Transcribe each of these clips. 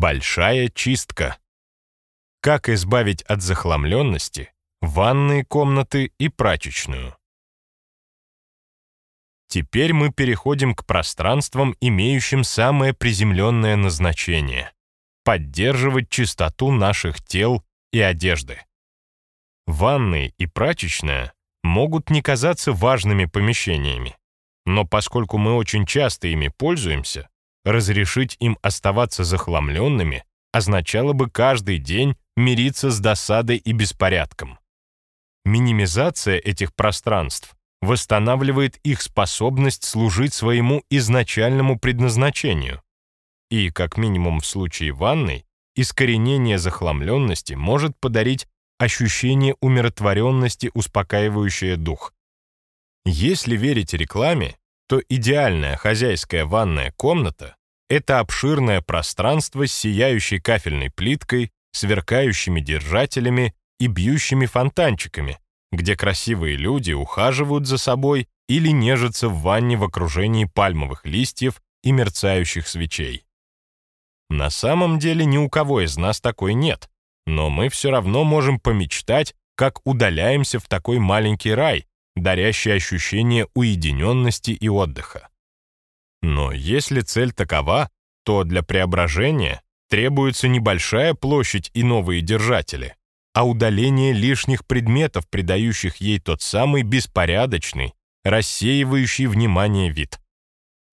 Большая чистка. Как избавить от захламленности ванные комнаты и прачечную? Теперь мы переходим к пространствам, имеющим самое приземленное назначение — поддерживать чистоту наших тел и одежды. Ванные и прачечная могут не казаться важными помещениями, но поскольку мы очень часто ими пользуемся, разрешить им оставаться захламленными означало бы каждый день мириться с досадой и беспорядком. Минимизация этих пространств восстанавливает их способность служить своему изначальному предназначению. И, как минимум в случае ванной, искоренение захламленности может подарить ощущение умиротворенности, успокаивающее дух. Если верить рекламе, то идеальная хозяйская ванная комната — это обширное пространство с сияющей кафельной плиткой, сверкающими держателями и бьющими фонтанчиками, где красивые люди ухаживают за собой или нежатся в ванне в окружении пальмовых листьев и мерцающих свечей. На самом деле ни у кого из нас такой нет, но мы все равно можем помечтать, как удаляемся в такой маленький рай, дарящий ощущение уединенности и отдыха. Но если цель такова, то для преображения требуется небольшая площадь и новые держатели, а удаление лишних предметов, придающих ей тот самый беспорядочный, рассеивающий внимание вид.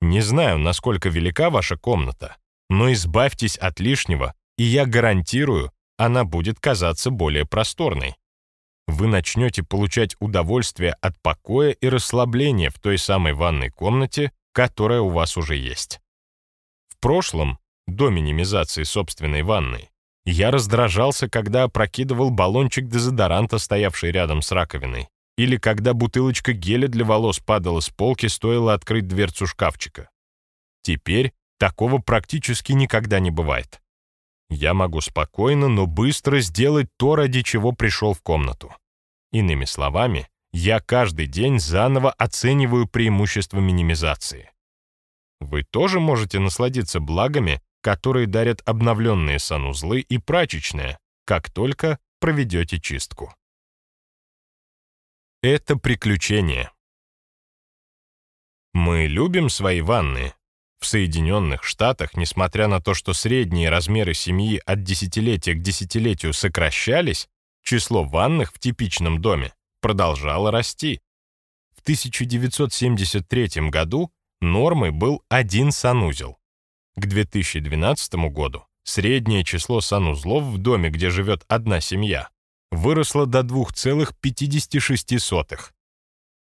Не знаю, насколько велика ваша комната, но избавьтесь от лишнего, и я гарантирую, она будет казаться более просторной вы начнете получать удовольствие от покоя и расслабления в той самой ванной комнате, которая у вас уже есть. В прошлом, до минимизации собственной ванной, я раздражался, когда опрокидывал баллончик дезодоранта, стоявший рядом с раковиной, или когда бутылочка геля для волос падала с полки, стоило открыть дверцу шкафчика. Теперь такого практически никогда не бывает. Я могу спокойно, но быстро сделать то, ради чего пришел в комнату. Иными словами, я каждый день заново оцениваю преимущества минимизации. Вы тоже можете насладиться благами, которые дарят обновленные санузлы и прачечная, как только проведете чистку. Это приключение. Мы любим свои ванны, в Соединенных Штатах, несмотря на то, что средние размеры семьи от десятилетия к десятилетию сокращались, число ванных в типичном доме продолжало расти. В 1973 году нормой был один санузел. К 2012 году среднее число санузлов в доме, где живет одна семья, выросло до 2,56.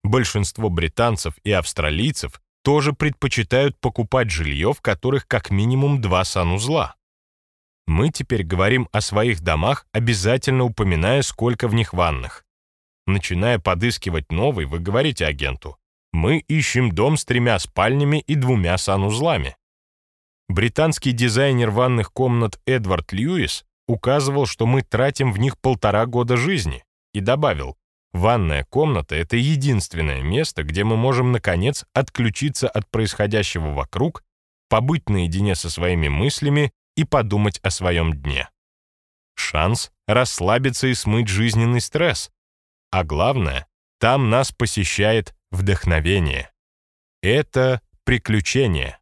Большинство британцев и австралийцев тоже предпочитают покупать жилье, в которых как минимум два санузла. Мы теперь говорим о своих домах, обязательно упоминая, сколько в них ванных. Начиная подыскивать новый, вы говорите агенту, мы ищем дом с тремя спальнями и двумя санузлами. Британский дизайнер ванных комнат Эдвард Льюис указывал, что мы тратим в них полтора года жизни, и добавил, Ванная комната — это единственное место, где мы можем, наконец, отключиться от происходящего вокруг, побыть наедине со своими мыслями и подумать о своем дне. Шанс расслабиться и смыть жизненный стресс. А главное, там нас посещает вдохновение. Это приключение.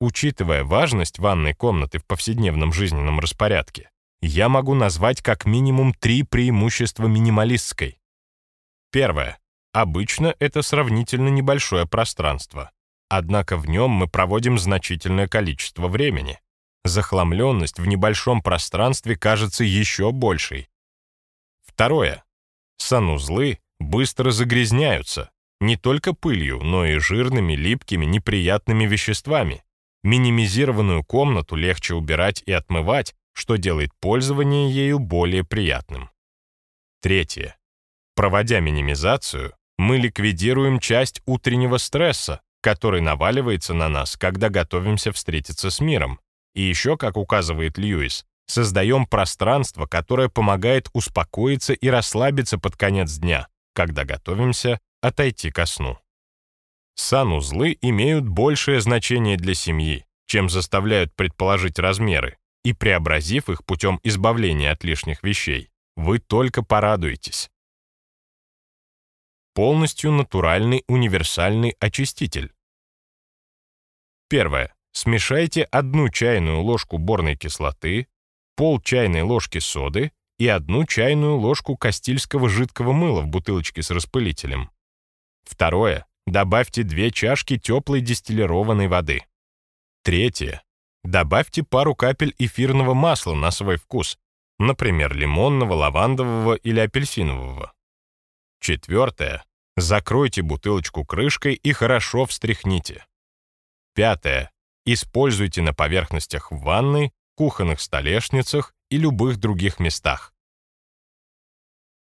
Учитывая важность ванной комнаты в повседневном жизненном распорядке, я могу назвать как минимум три преимущества минималистской. Первое. Обычно это сравнительно небольшое пространство. Однако в нем мы проводим значительное количество времени. Захламленность в небольшом пространстве кажется еще большей. Второе. Санузлы быстро загрязняются, не только пылью, но и жирными, липкими, неприятными веществами. Минимизированную комнату легче убирать и отмывать, что делает пользование ею более приятным. Третье. Проводя минимизацию, мы ликвидируем часть утреннего стресса, который наваливается на нас, когда готовимся встретиться с миром. И еще, как указывает Льюис, создаем пространство, которое помогает успокоиться и расслабиться под конец дня, когда готовимся отойти ко сну. Санузлы имеют большее значение для семьи, чем заставляют предположить размеры, и преобразив их путем избавления от лишних вещей, вы только порадуетесь. Полностью натуральный универсальный очиститель. Первое. Смешайте одну чайную ложку борной кислоты, пол чайной ложки соды и одну чайную ложку кастильского жидкого мыла в бутылочке с распылителем. Второе. Добавьте две чашки теплой дистиллированной воды. Третье. Добавьте пару капель эфирного масла на свой вкус, например, лимонного, лавандового или апельсинового. Четвертое. Закройте бутылочку крышкой и хорошо встряхните. Пятое. Используйте на поверхностях в ванной, кухонных столешницах и любых других местах.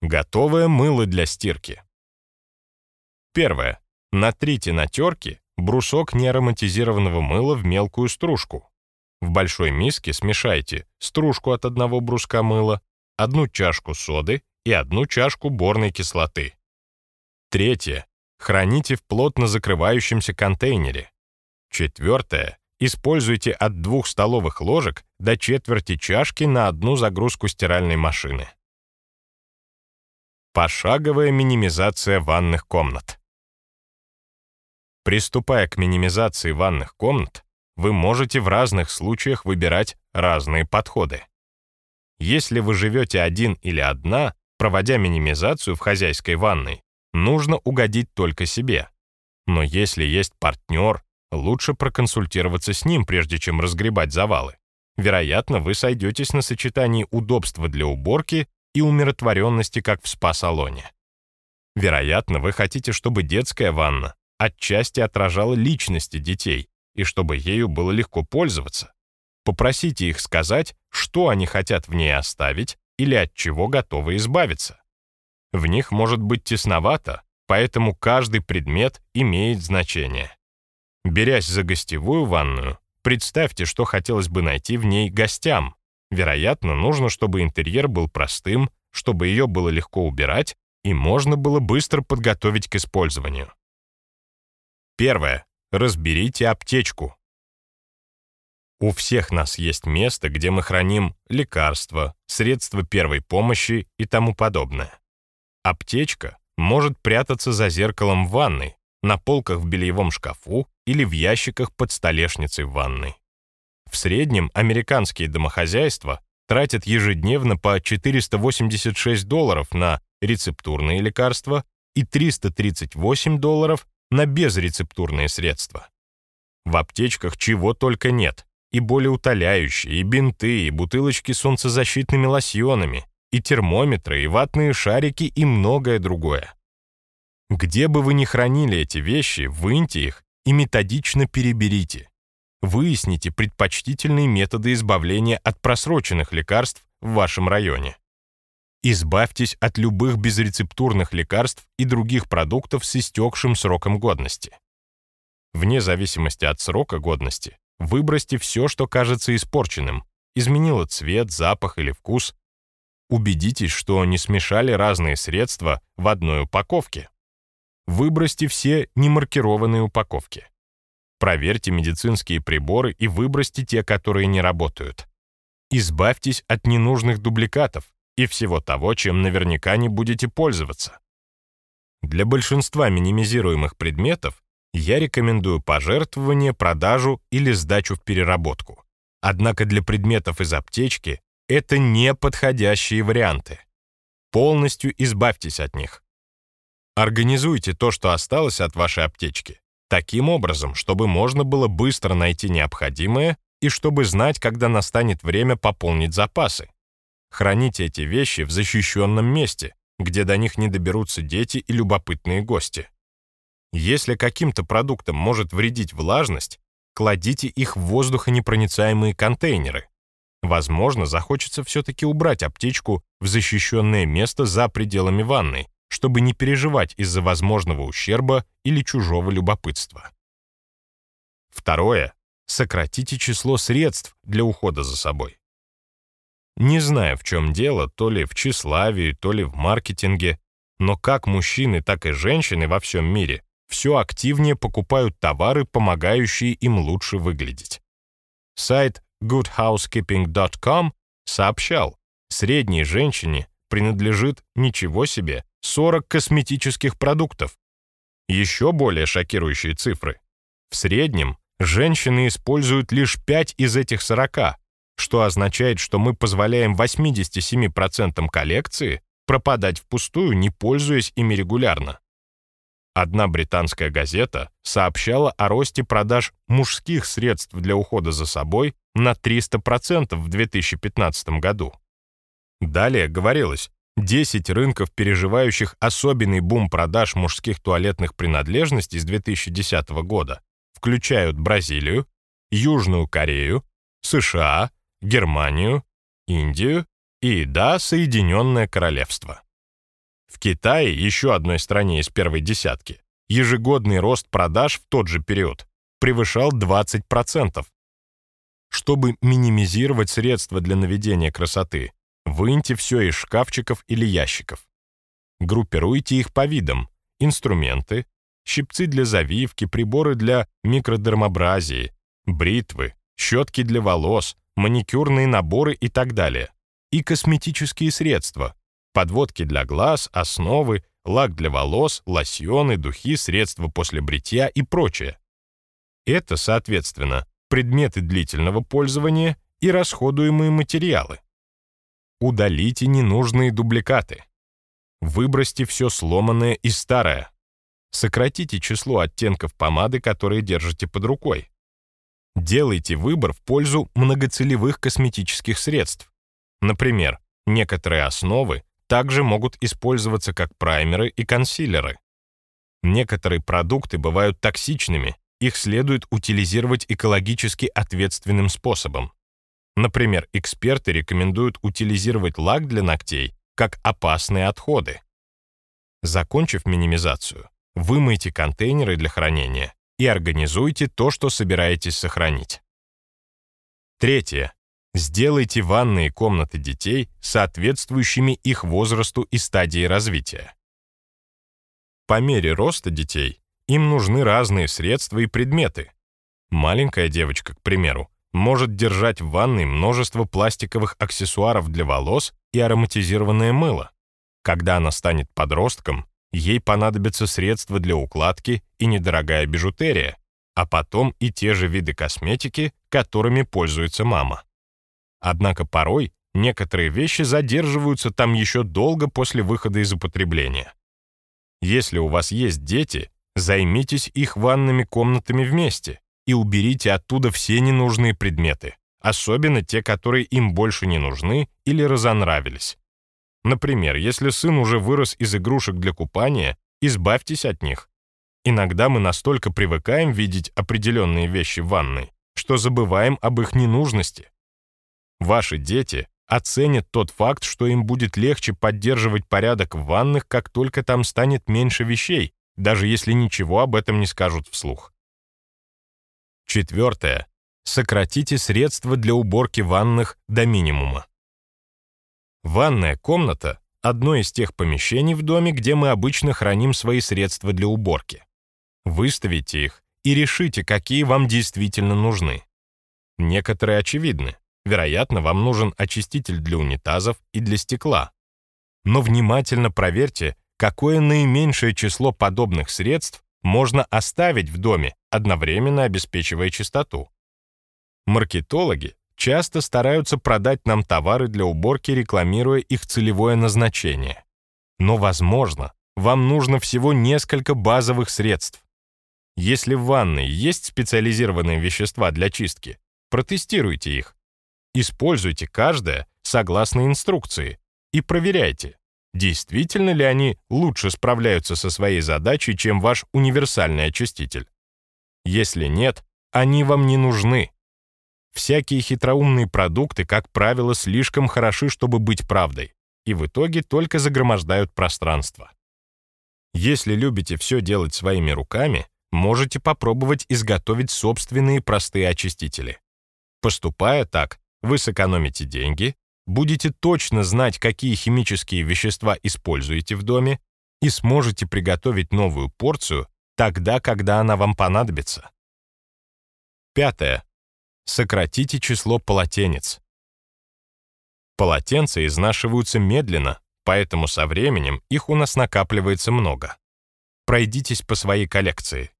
Готовое мыло для стирки. Первое. Натрите на терке брусок неароматизированного мыла в мелкую стружку. В большой миске смешайте стружку от одного бруска мыла, одну чашку соды и одну чашку борной кислоты. Третье. Храните в плотно закрывающемся контейнере. Четвертое. Используйте от двух столовых ложек до четверти чашки на одну загрузку стиральной машины. Пошаговая минимизация ванных комнат. Приступая к минимизации ванных комнат, вы можете в разных случаях выбирать разные подходы. Если вы живете один или одна, проводя минимизацию в хозяйской ванной, нужно угодить только себе. Но если есть партнер, лучше проконсультироваться с ним, прежде чем разгребать завалы. Вероятно, вы сойдетесь на сочетании удобства для уборки и умиротворенности, как в спа-салоне. Вероятно, вы хотите, чтобы детская ванна отчасти отражала личности детей, и чтобы ею было легко пользоваться. Попросите их сказать, что они хотят в ней оставить или от чего готовы избавиться. В них может быть тесновато, поэтому каждый предмет имеет значение. Берясь за гостевую ванную, представьте, что хотелось бы найти в ней гостям. Вероятно, нужно, чтобы интерьер был простым, чтобы ее было легко убирать и можно было быстро подготовить к использованию. Первое. Разберите аптечку. У всех нас есть место, где мы храним лекарства, средства первой помощи и тому подобное. Аптечка может прятаться за зеркалом в ванной, на полках в бельевом шкафу или в ящиках под столешницей в ванной. В среднем американские домохозяйства тратят ежедневно по 486 долларов на рецептурные лекарства и 338 долларов на безрецептурные средства. В аптечках чего только нет. И болеутоляющие, и бинты, и бутылочки с солнцезащитными лосьонами, и термометры, и ватные шарики, и многое другое. Где бы вы ни хранили эти вещи, выньте их и методично переберите. Выясните предпочтительные методы избавления от просроченных лекарств в вашем районе. Избавьтесь от любых безрецептурных лекарств и других продуктов с истекшим сроком годности. Вне зависимости от срока годности, выбросьте все, что кажется испорченным, изменило цвет, запах или вкус. Убедитесь, что не смешали разные средства в одной упаковке. Выбросьте все немаркированные упаковки. Проверьте медицинские приборы и выбросьте те, которые не работают. Избавьтесь от ненужных дубликатов, и всего того, чем наверняка не будете пользоваться. Для большинства минимизируемых предметов я рекомендую пожертвование, продажу или сдачу в переработку. Однако для предметов из аптечки это не подходящие варианты. Полностью избавьтесь от них. Организуйте то, что осталось от вашей аптечки, таким образом, чтобы можно было быстро найти необходимое и чтобы знать, когда настанет время пополнить запасы. Храните эти вещи в защищенном месте, где до них не доберутся дети и любопытные гости. Если каким-то продуктам может вредить влажность, кладите их в воздухонепроницаемые контейнеры. Возможно, захочется все-таки убрать аптечку в защищенное место за пределами ванной, чтобы не переживать из-за возможного ущерба или чужого любопытства. Второе. Сократите число средств для ухода за собой. Не знаю, в чем дело, то ли в тщеславии, то ли в маркетинге, но как мужчины, так и женщины во всем мире все активнее покупают товары, помогающие им лучше выглядеть. Сайт goodhousekeeping.com сообщал, средней женщине принадлежит ничего себе 40 косметических продуктов. Еще более шокирующие цифры. В среднем женщины используют лишь 5 из этих 40, что означает, что мы позволяем 87% коллекции пропадать впустую, не пользуясь ими регулярно. Одна британская газета сообщала о росте продаж мужских средств для ухода за собой на 300% в 2015 году. Далее говорилось, 10 рынков, переживающих особенный бум продаж мужских туалетных принадлежностей с 2010 года, включают Бразилию, Южную Корею, США, Германию, Индию и, да, Соединенное Королевство. В Китае, еще одной стране из первой десятки, ежегодный рост продаж в тот же период превышал 20%. Чтобы минимизировать средства для наведения красоты, выньте все из шкафчиков или ящиков. Группируйте их по видам – инструменты, щипцы для завивки, приборы для микродермобразии, бритвы, щетки для волос, маникюрные наборы и так далее. И косметические средства, подводки для глаз, основы, лак для волос, лосьоны, духи, средства после бритья и прочее. Это, соответственно, предметы длительного пользования и расходуемые материалы. Удалите ненужные дубликаты. Выбросьте все сломанное и старое. Сократите число оттенков помады, которые держите под рукой. Делайте выбор в пользу многоцелевых косметических средств. Например, некоторые основы также могут использоваться как праймеры и консилеры. Некоторые продукты бывают токсичными, их следует утилизировать экологически ответственным способом. Например, эксперты рекомендуют утилизировать лак для ногтей как опасные отходы. Закончив минимизацию, вымойте контейнеры для хранения и организуйте то, что собираетесь сохранить. Третье. Сделайте ванные комнаты детей соответствующими их возрасту и стадии развития. По мере роста детей им нужны разные средства и предметы. Маленькая девочка, к примеру, может держать в ванной множество пластиковых аксессуаров для волос и ароматизированное мыло. Когда она станет подростком, ей понадобятся средства для укладки и недорогая бижутерия, а потом и те же виды косметики, которыми пользуется мама. Однако порой некоторые вещи задерживаются там еще долго после выхода из употребления. Если у вас есть дети, займитесь их ванными комнатами вместе и уберите оттуда все ненужные предметы, особенно те, которые им больше не нужны или разонравились. Например, если сын уже вырос из игрушек для купания, избавьтесь от них. Иногда мы настолько привыкаем видеть определенные вещи в ванной, что забываем об их ненужности. Ваши дети оценят тот факт, что им будет легче поддерживать порядок в ваннах, как только там станет меньше вещей, даже если ничего об этом не скажут вслух. Четвертое. Сократите средства для уборки ванных до минимума. Ванная комната — одно из тех помещений в доме, где мы обычно храним свои средства для уборки. Выставите их и решите, какие вам действительно нужны. Некоторые очевидны. Вероятно, вам нужен очиститель для унитазов и для стекла. Но внимательно проверьте, какое наименьшее число подобных средств можно оставить в доме, одновременно обеспечивая чистоту. Маркетологи часто стараются продать нам товары для уборки, рекламируя их целевое назначение. Но, возможно, вам нужно всего несколько базовых средств. Если в ванной есть специализированные вещества для чистки, протестируйте их Используйте каждое согласно инструкции и проверяйте, действительно ли они лучше справляются со своей задачей, чем ваш универсальный очиститель. Если нет, они вам не нужны. Всякие хитроумные продукты, как правило, слишком хороши, чтобы быть правдой, и в итоге только загромождают пространство. Если любите все делать своими руками, можете попробовать изготовить собственные простые очистители. Поступая так, вы сэкономите деньги, будете точно знать, какие химические вещества используете в доме, и сможете приготовить новую порцию тогда, когда она вам понадобится. Пятое. Сократите число полотенец. Полотенца изнашиваются медленно, поэтому со временем их у нас накапливается много. Пройдитесь по своей коллекции.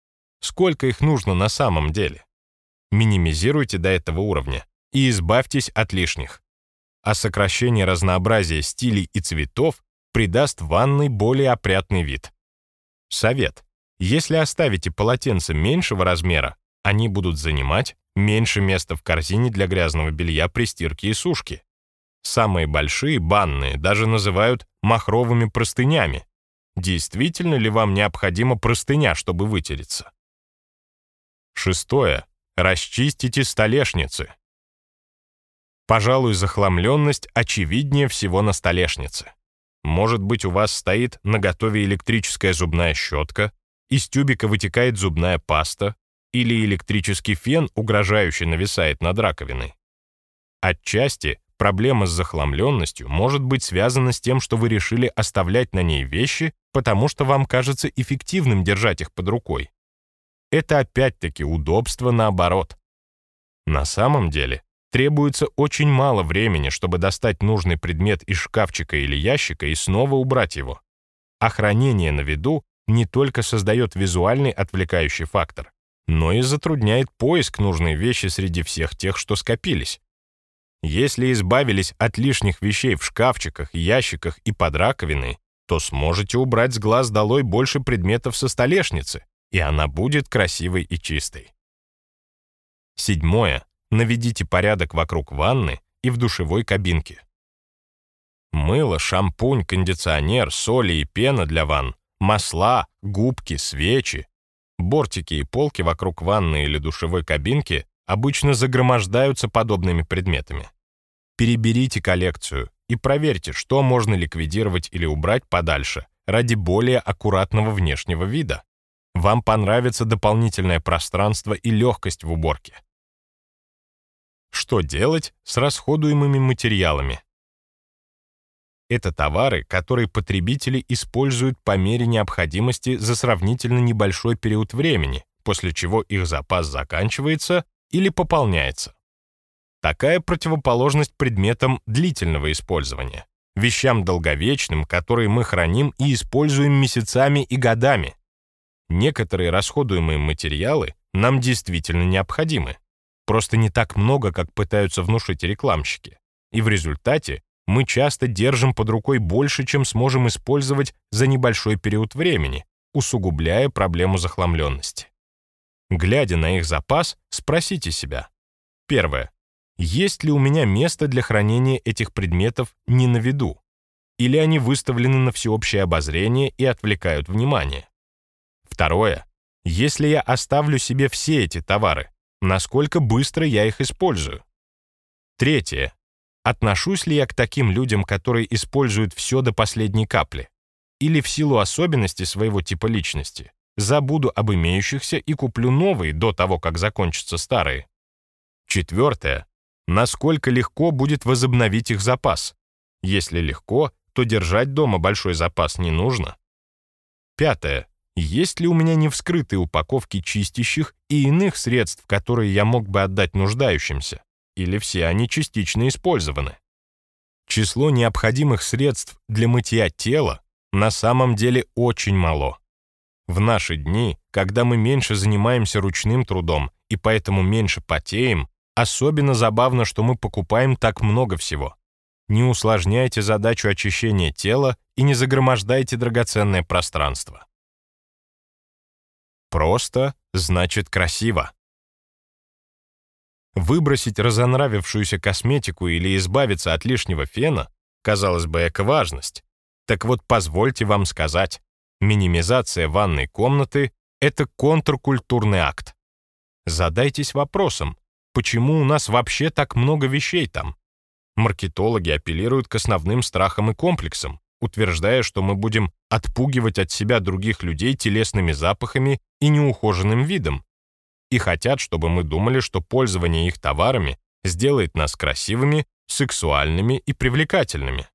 Сколько их нужно на самом деле? Минимизируйте до этого уровня и избавьтесь от лишних. А сокращение разнообразия стилей и цветов придаст ванной более опрятный вид. Совет. Если оставите полотенца меньшего размера, они будут занимать меньше места в корзине для грязного белья при стирке и сушке. Самые большие банные даже называют махровыми простынями. Действительно ли вам необходима простыня, чтобы вытереться? Шестое. Расчистите столешницы. Пожалуй, захламленность очевиднее всего на столешнице. Может быть, у вас стоит на готове электрическая зубная щетка, из тюбика вытекает зубная паста, или электрический фен угрожающе нависает над раковиной. Отчасти проблема с захламленностью может быть связана с тем, что вы решили оставлять на ней вещи, потому что вам кажется эффективным держать их под рукой. Это опять-таки удобство наоборот. На самом деле, требуется очень мало времени, чтобы достать нужный предмет из шкафчика или ящика и снова убрать его. А хранение на виду не только создает визуальный отвлекающий фактор, но и затрудняет поиск нужной вещи среди всех тех, что скопились. Если избавились от лишних вещей в шкафчиках, ящиках и под раковиной, то сможете убрать с глаз долой больше предметов со столешницы, и она будет красивой и чистой. Седьмое. Наведите порядок вокруг ванны и в душевой кабинке. Мыло, шампунь, кондиционер, соли и пена для ванн, масла, губки, свечи. Бортики и полки вокруг ванны или душевой кабинки обычно загромождаются подобными предметами. Переберите коллекцию и проверьте, что можно ликвидировать или убрать подальше ради более аккуратного внешнего вида. Вам понравится дополнительное пространство и легкость в уборке. Что делать с расходуемыми материалами? Это товары, которые потребители используют по мере необходимости за сравнительно небольшой период времени, после чего их запас заканчивается или пополняется. Такая противоположность предметам длительного использования, вещам долговечным, которые мы храним и используем месяцами и годами. Некоторые расходуемые материалы нам действительно необходимы. Просто не так много, как пытаются внушить рекламщики. И в результате мы часто держим под рукой больше, чем сможем использовать за небольшой период времени, усугубляя проблему захламленности. Глядя на их запас, спросите себя. Первое. Есть ли у меня место для хранения этих предметов не на виду? Или они выставлены на всеобщее обозрение и отвлекают внимание? Второе. Если я оставлю себе все эти товары, насколько быстро я их использую? Третье. Отношусь ли я к таким людям, которые используют все до последней капли? Или в силу особенностей своего типа личности забуду об имеющихся и куплю новые до того, как закончатся старые? Четвертое. Насколько легко будет возобновить их запас? Если легко, то держать дома большой запас не нужно. Пятое. Есть ли у меня невскрытые упаковки чистящих и иных средств, которые я мог бы отдать нуждающимся? или все они частично использованы. Число необходимых средств для мытья тела на самом деле очень мало. В наши дни, когда мы меньше занимаемся ручным трудом и поэтому меньше потеем, особенно забавно, что мы покупаем так много всего. Не усложняйте задачу очищения тела и не загромождайте драгоценное пространство. Просто значит красиво. Выбросить разонравившуюся косметику или избавиться от лишнего фена, казалось бы, эко-важность. Так вот, позвольте вам сказать, минимизация ванной комнаты — это контркультурный акт. Задайтесь вопросом, почему у нас вообще так много вещей там? Маркетологи апеллируют к основным страхам и комплексам, утверждая, что мы будем отпугивать от себя других людей телесными запахами и неухоженным видом, и хотят, чтобы мы думали, что пользование их товарами сделает нас красивыми, сексуальными и привлекательными.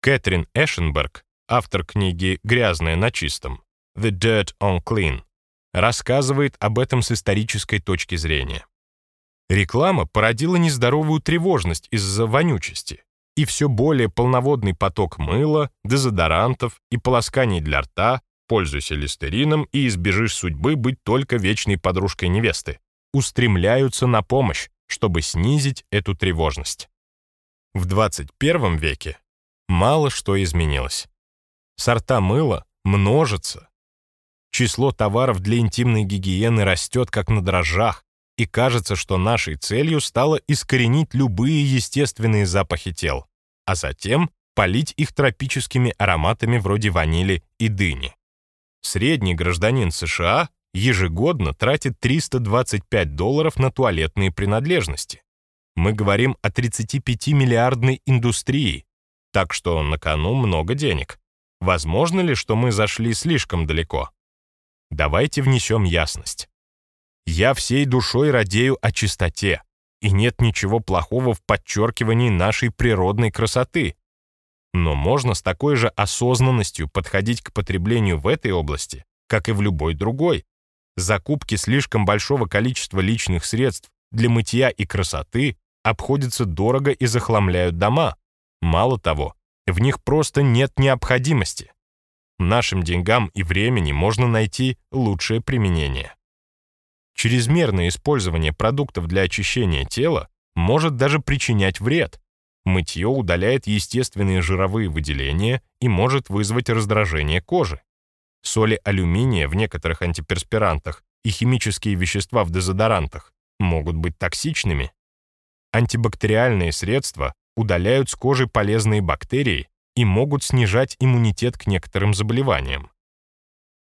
Кэтрин Эшенберг, автор книги «Грязное на чистом» «The Dirt on Clean», рассказывает об этом с исторической точки зрения. Реклама породила нездоровую тревожность из-за вонючести и все более полноводный поток мыла, дезодорантов и полосканий для рта, пользуйся листерином и избежишь судьбы быть только вечной подружкой невесты, устремляются на помощь, чтобы снизить эту тревожность. В 21 веке мало что изменилось. Сорта мыла множатся. Число товаров для интимной гигиены растет как на дрожжах, и кажется, что нашей целью стало искоренить любые естественные запахи тел, а затем полить их тропическими ароматами вроде ванили и дыни. Средний гражданин США ежегодно тратит 325 долларов на туалетные принадлежности. Мы говорим о 35-миллиардной индустрии, так что на кону много денег. Возможно ли, что мы зашли слишком далеко? Давайте внесем ясность. Я всей душой радею о чистоте, и нет ничего плохого в подчеркивании нашей природной красоты. Но можно с такой же осознанностью подходить к потреблению в этой области, как и в любой другой. Закупки слишком большого количества личных средств для мытья и красоты обходятся дорого и захламляют дома. Мало того, в них просто нет необходимости. Нашим деньгам и времени можно найти лучшее применение. Чрезмерное использование продуктов для очищения тела может даже причинять вред. Мытье удаляет естественные жировые выделения и может вызвать раздражение кожи. Соли алюминия в некоторых антиперспирантах и химические вещества в дезодорантах могут быть токсичными. Антибактериальные средства удаляют с кожи полезные бактерии и могут снижать иммунитет к некоторым заболеваниям.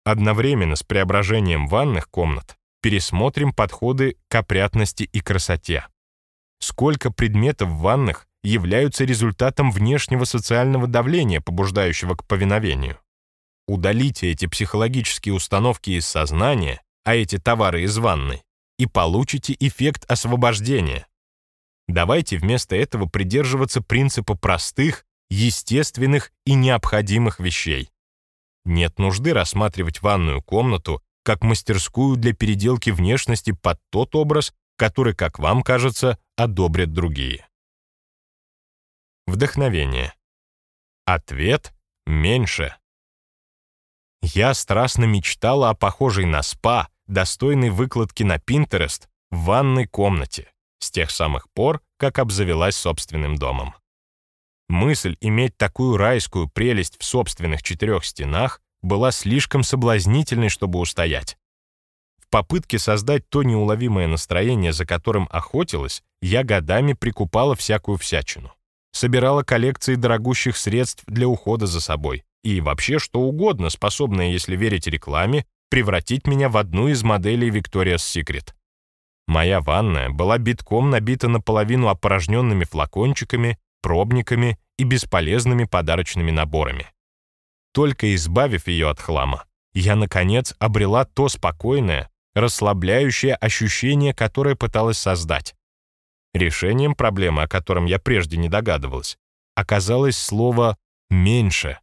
Одновременно с преображением ванных комнат пересмотрим подходы к опрятности и красоте. Сколько предметов в ваннах являются результатом внешнего социального давления, побуждающего к повиновению. Удалите эти психологические установки из сознания, а эти товары из ванной, и получите эффект освобождения. Давайте вместо этого придерживаться принципа простых, естественных и необходимых вещей. Нет нужды рассматривать ванную комнату как мастерскую для переделки внешности под тот образ, который, как вам кажется, одобрят другие. Вдохновение. Ответ — меньше. Я страстно мечтала о похожей на спа, достойной выкладки на Pinterest в ванной комнате с тех самых пор, как обзавелась собственным домом. Мысль иметь такую райскую прелесть в собственных четырех стенах была слишком соблазнительной, чтобы устоять. В попытке создать то неуловимое настроение, за которым охотилась, я годами прикупала всякую всячину. Собирала коллекции дорогущих средств для ухода за собой и вообще что угодно, способное, если верить рекламе, превратить меня в одну из моделей Victoria's Secret. Моя ванная была битком набита наполовину опорожненными флакончиками, пробниками и бесполезными подарочными наборами. Только избавив ее от хлама, я, наконец, обрела то спокойное, расслабляющее ощущение, которое пыталась создать. Решением проблемы, о котором я прежде не догадывалась, оказалось слово «меньше».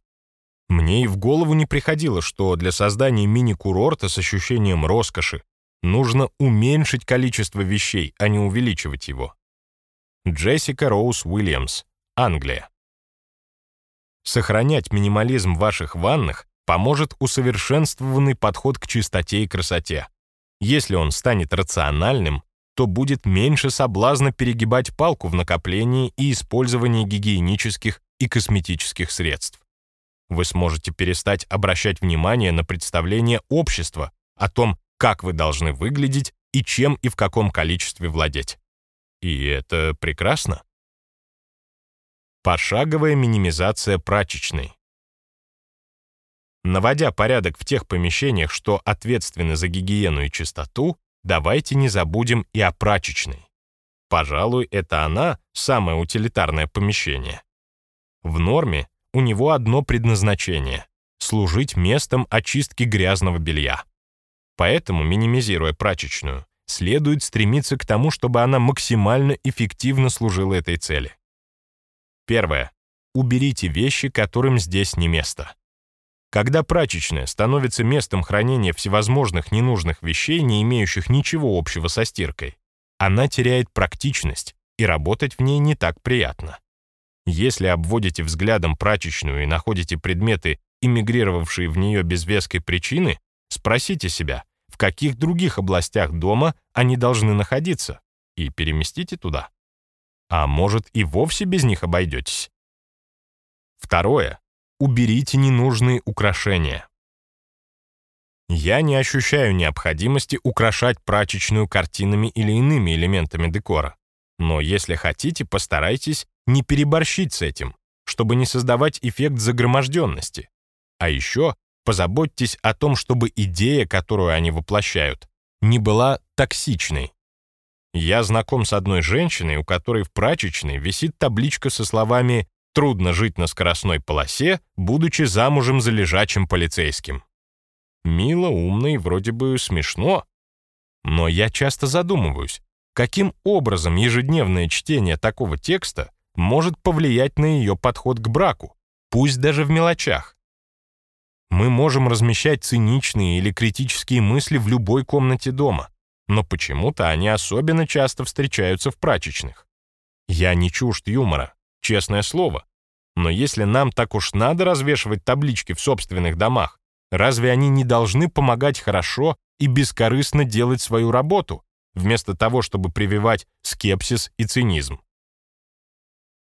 Мне и в голову не приходило, что для создания мини-курорта с ощущением роскоши нужно уменьшить количество вещей, а не увеличивать его. Джессика Роуз Уильямс, Англия. Сохранять минимализм ваших ваннах поможет усовершенствованный подход к чистоте и красоте. Если он станет рациональным, то будет меньше соблазна перегибать палку в накоплении и использовании гигиенических и косметических средств. Вы сможете перестать обращать внимание на представление общества о том, как вы должны выглядеть и чем и в каком количестве владеть. И это прекрасно. Пошаговая минимизация прачечной. Наводя порядок в тех помещениях, что ответственны за гигиену и чистоту, давайте не забудем и о прачечной. Пожалуй, это она самое утилитарное помещение. В норме у него одно предназначение — служить местом очистки грязного белья. Поэтому, минимизируя прачечную, следует стремиться к тому, чтобы она максимально эффективно служила этой цели. Первое. Уберите вещи, которым здесь не место. Когда прачечная становится местом хранения всевозможных ненужных вещей, не имеющих ничего общего со стиркой, она теряет практичность, и работать в ней не так приятно. Если обводите взглядом прачечную и находите предметы, эмигрировавшие в нее без веской причины, спросите себя, в каких других областях дома они должны находиться, и переместите туда. А может, и вовсе без них обойдетесь. Второе. Уберите ненужные украшения. Я не ощущаю необходимости украшать прачечную картинами или иными элементами декора. Но если хотите, постарайтесь не переборщить с этим, чтобы не создавать эффект загроможденности. А еще позаботьтесь о том, чтобы идея, которую они воплощают, не была токсичной. Я знаком с одной женщиной, у которой в прачечной висит табличка со словами «Трудно жить на скоростной полосе, будучи замужем за лежачим полицейским». Мило, умно и вроде бы смешно. Но я часто задумываюсь, каким образом ежедневное чтение такого текста может повлиять на ее подход к браку, пусть даже в мелочах. Мы можем размещать циничные или критические мысли в любой комнате дома, но почему-то они особенно часто встречаются в прачечных. Я не чужд юмора, честное слово. Но если нам так уж надо развешивать таблички в собственных домах, Разве они не должны помогать хорошо и бескорыстно делать свою работу, вместо того, чтобы прививать скепсис и цинизм?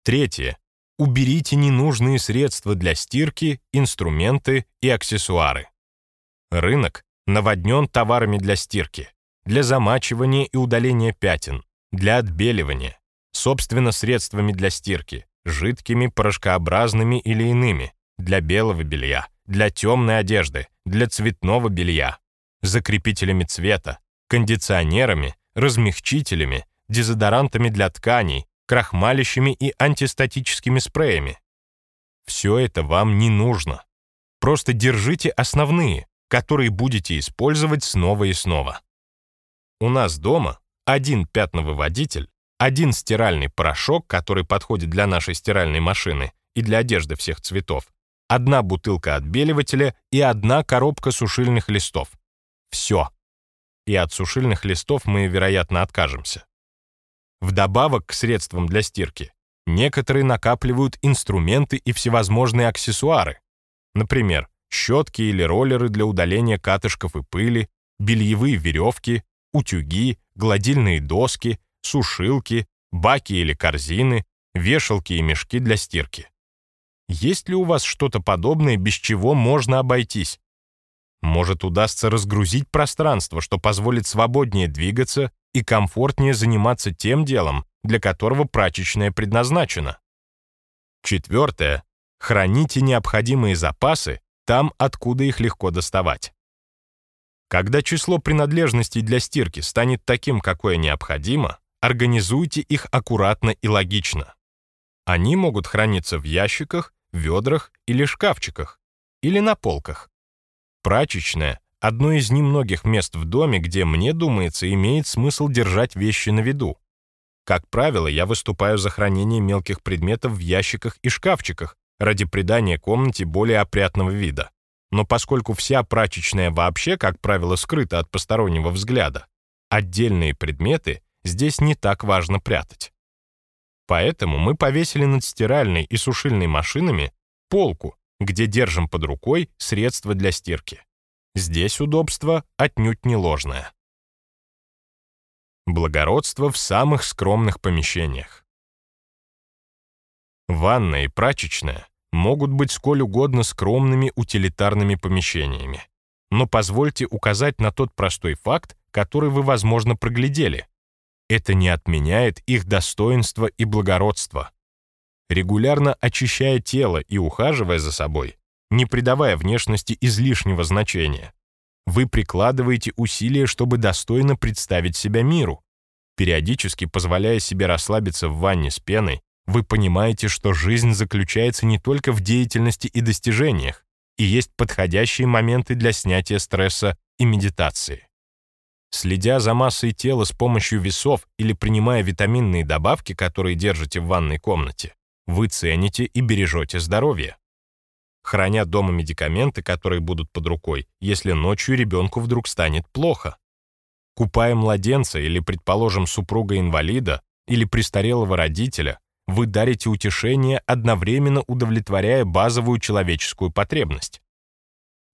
Третье. Уберите ненужные средства для стирки, инструменты и аксессуары. Рынок наводнен товарами для стирки, для замачивания и удаления пятен, для отбеливания, собственно, средствами для стирки, жидкими, порошкообразными или иными, для белого белья, для темной одежды, для цветного белья, закрепителями цвета, кондиционерами, размягчителями, дезодорантами для тканей, крахмалищами и антистатическими спреями. Все это вам не нужно. Просто держите основные, которые будете использовать снова и снова. У нас дома один пятновыводитель, один стиральный порошок, который подходит для нашей стиральной машины и для одежды всех цветов, одна бутылка отбеливателя и одна коробка сушильных листов. Все. И от сушильных листов мы, вероятно, откажемся. Вдобавок к средствам для стирки, некоторые накапливают инструменты и всевозможные аксессуары. Например, щетки или роллеры для удаления катышков и пыли, бельевые веревки, утюги, гладильные доски, сушилки, баки или корзины, вешалки и мешки для стирки. Есть ли у вас что-то подобное, без чего можно обойтись? Может, удастся разгрузить пространство, что позволит свободнее двигаться и комфортнее заниматься тем делом, для которого прачечная предназначена. Четвертое. Храните необходимые запасы там, откуда их легко доставать. Когда число принадлежностей для стирки станет таким, какое необходимо, организуйте их аккуратно и логично. Они могут храниться в ящиках ведрах или шкафчиках, или на полках. Прачечная — одно из немногих мест в доме, где, мне думается, имеет смысл держать вещи на виду. Как правило, я выступаю за хранение мелких предметов в ящиках и шкафчиках ради придания комнате более опрятного вида. Но поскольку вся прачечная вообще, как правило, скрыта от постороннего взгляда, отдельные предметы здесь не так важно прятать. Поэтому мы повесили над стиральной и сушильной машинами полку, где держим под рукой средства для стирки. Здесь удобство отнюдь не ложное. Благородство в самых скромных помещениях. Ванная и прачечная могут быть сколь угодно скромными утилитарными помещениями. Но позвольте указать на тот простой факт, который вы, возможно, проглядели это не отменяет их достоинства и благородства. Регулярно очищая тело и ухаживая за собой, не придавая внешности излишнего значения, вы прикладываете усилия, чтобы достойно представить себя миру. Периодически позволяя себе расслабиться в ванне с пеной, вы понимаете, что жизнь заключается не только в деятельности и достижениях, и есть подходящие моменты для снятия стресса и медитации. Следя за массой тела с помощью весов или принимая витаминные добавки, которые держите в ванной комнате, вы цените и бережете здоровье. Храня дома медикаменты, которые будут под рукой, если ночью ребенку вдруг станет плохо. Купая младенца или, предположим, супруга-инвалида или престарелого родителя, вы дарите утешение, одновременно удовлетворяя базовую человеческую потребность.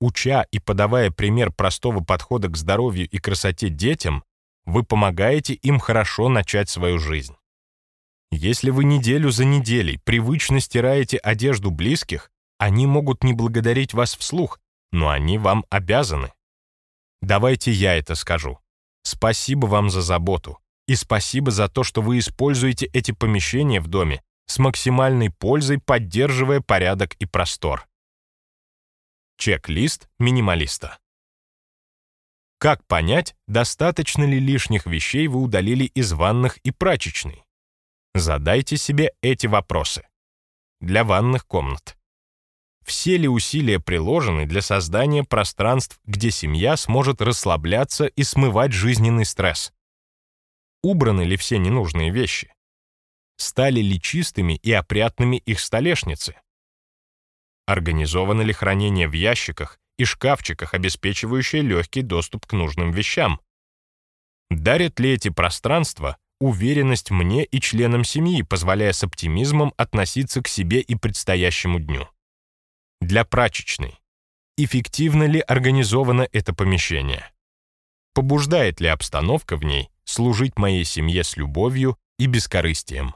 Уча и подавая пример простого подхода к здоровью и красоте детям, вы помогаете им хорошо начать свою жизнь. Если вы неделю за неделей привычно стираете одежду близких, они могут не благодарить вас вслух, но они вам обязаны. Давайте я это скажу. Спасибо вам за заботу. И спасибо за то, что вы используете эти помещения в доме с максимальной пользой, поддерживая порядок и простор. Чек-лист минималиста. Как понять, достаточно ли лишних вещей вы удалили из ванных и прачечной? Задайте себе эти вопросы. Для ванных комнат. Все ли усилия приложены для создания пространств, где семья сможет расслабляться и смывать жизненный стресс? Убраны ли все ненужные вещи? Стали ли чистыми и опрятными их столешницы? Организовано ли хранение в ящиках и шкафчиках, обеспечивающее легкий доступ к нужным вещам? Дарят ли эти пространства уверенность мне и членам семьи, позволяя с оптимизмом относиться к себе и предстоящему дню? Для прачечной. Эффективно ли организовано это помещение? Побуждает ли обстановка в ней служить моей семье с любовью и бескорыстием?